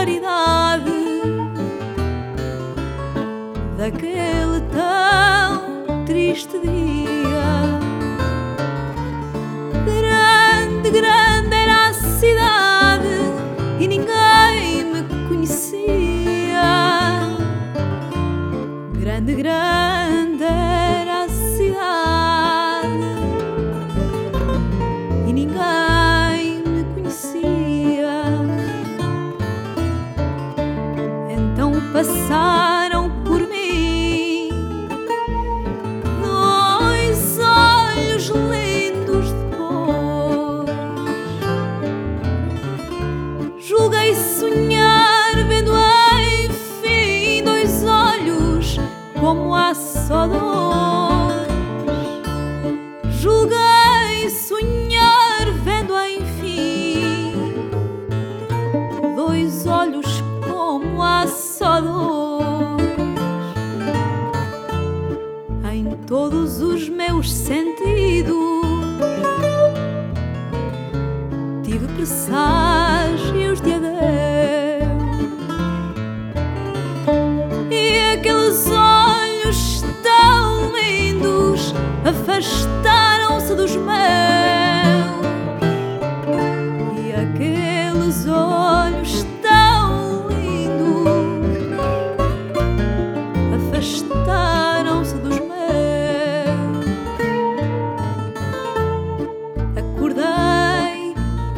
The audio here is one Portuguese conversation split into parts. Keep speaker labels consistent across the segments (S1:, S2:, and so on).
S1: claridade daquele tão triste dia. Grande, grande era a cidade e ninguém me conhecia. Grande, grande passar há só dois. Em todos os meus sentidos tive presságios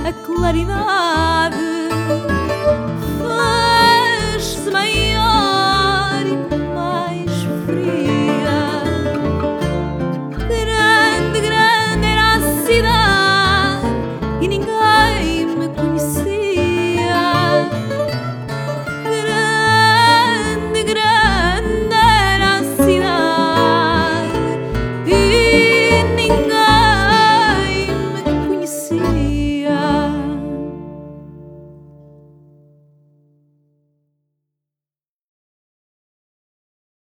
S1: a claridade.